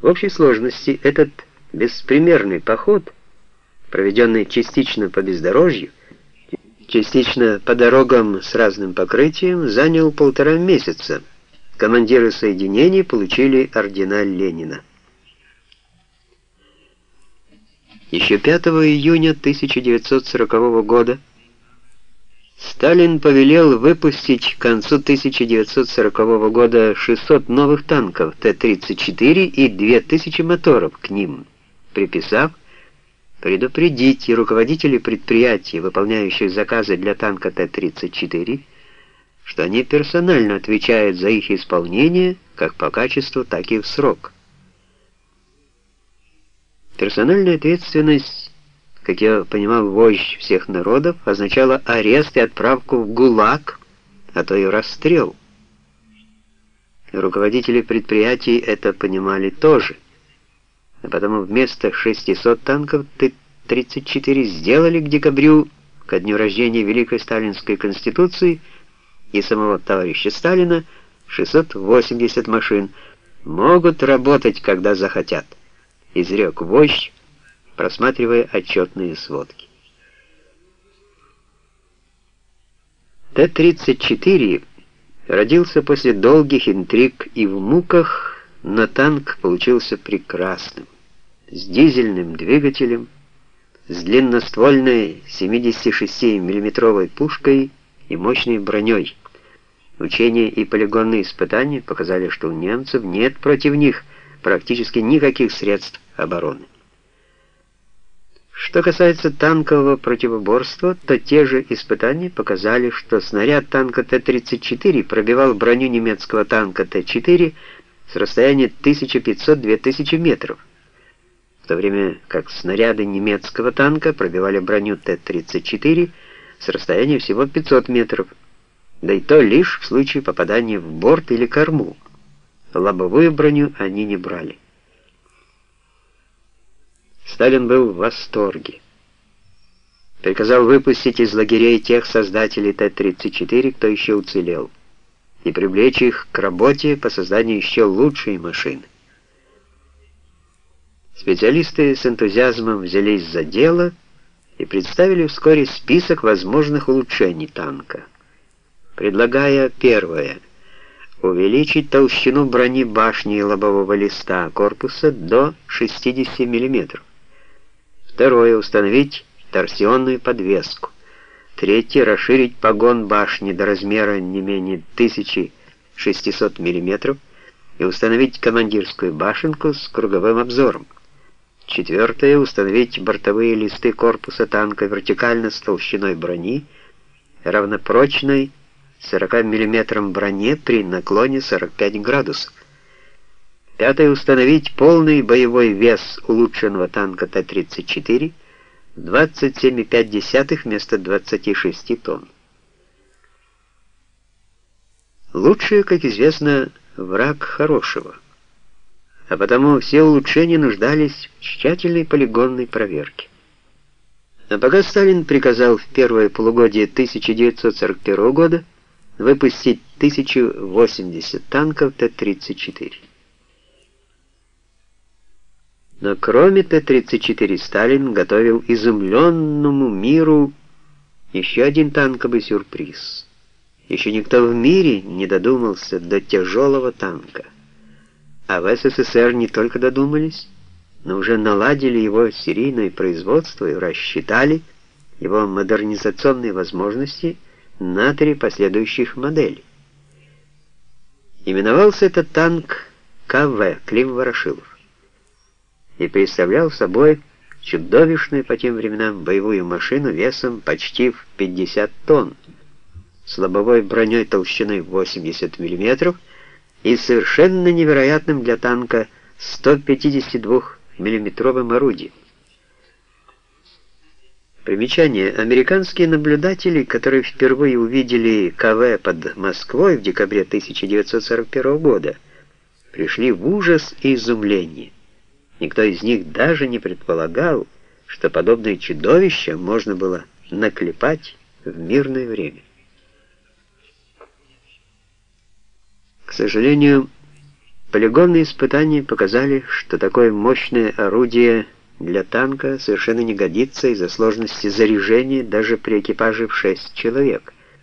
В общей сложности этот беспримерный поход, проведенный частично по бездорожью, частично по дорогам с разным покрытием, занял полтора месяца. Командиры соединений получили ордена Ленина. Еще 5 июня 1940 года Сталин повелел выпустить к концу 1940 года 600 новых танков Т-34 и 2000 моторов к ним, приписав предупредить руководителей предприятий, выполняющих заказы для танка Т-34, что они персонально отвечают за их исполнение как по качеству, так и в срок. Персональная ответственность, как я понимал, вождь всех народов, означала арест и отправку в ГУЛАГ, а то и расстрел. Руководители предприятий это понимали тоже, а потому вместо 600 танков Т-34 сделали к декабрю, ко дню рождения Великой Сталинской Конституции и самого товарища Сталина, 680 машин, могут работать, когда захотят. Изрек вождь, просматривая отчетные сводки. Т-34 родился после долгих интриг и в муках, но танк получился прекрасным, с дизельным двигателем, с длинноствольной 76 миллиметровой пушкой и мощной броней. Учения и полигонные испытания показали, что у немцев нет против них практически никаких средств обороны. Что касается танкового противоборства, то те же испытания показали, что снаряд танка Т-34 пробивал броню немецкого танка Т-4 с расстояния 1500-2000 метров, в то время как снаряды немецкого танка пробивали броню Т-34 с расстояния всего 500 метров, да и то лишь в случае попадания в борт или корму. Лобовую броню они не брали. Сталин был в восторге. Приказал выпустить из лагерей тех создателей Т-34, кто еще уцелел, и привлечь их к работе по созданию еще лучшей машины. Специалисты с энтузиазмом взялись за дело и представили вскоре список возможных улучшений танка, предлагая первое — увеличить толщину брони башни и лобового листа корпуса до 60 мм, Второе — установить торсионную подвеску. Третье — расширить погон башни до размера не менее 1600 мм и установить командирскую башенку с круговым обзором. Четвертое — установить бортовые листы корпуса танка вертикально с толщиной брони, равнопрочной 40 мм броне при наклоне 45 градусов. Пятое. Установить полный боевой вес улучшенного танка Т-34 27,5 вместо 26 тонн. Лучшее, как известно, враг хорошего. А потому все улучшения нуждались в тщательной полигонной проверке. А пока Сталин приказал в первое полугодие 1941 года выпустить 1080 танков Т-34. Но кроме Т-34 Сталин готовил изумленному миру еще один танковый сюрприз. Еще никто в мире не додумался до тяжелого танка. А в СССР не только додумались, но уже наладили его серийное производство и рассчитали его модернизационные возможности на три последующих модели. Именовался этот танк КВ, Клим Ворошилов и представлял собой чудовищную по тем временам боевую машину весом почти в 50 тонн, с лобовой броней толщиной 80 мм и совершенно невероятным для танка 152 миллиметровым орудием. Примечание. Американские наблюдатели, которые впервые увидели КВ под Москвой в декабре 1941 года, пришли в ужас и изумление. Никто из них даже не предполагал, что подобное чудовище можно было наклепать в мирное время. К сожалению, Полигонные испытания показали, что такое мощное орудие для танка совершенно не годится из-за сложности заряжения даже при экипаже в 6 человек.